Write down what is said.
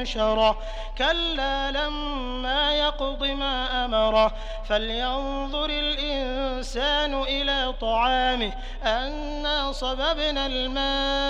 أنشره كلا لما يقض ما أمره فلينظر الإنسان إلى طعامه. أنا صببنا الماء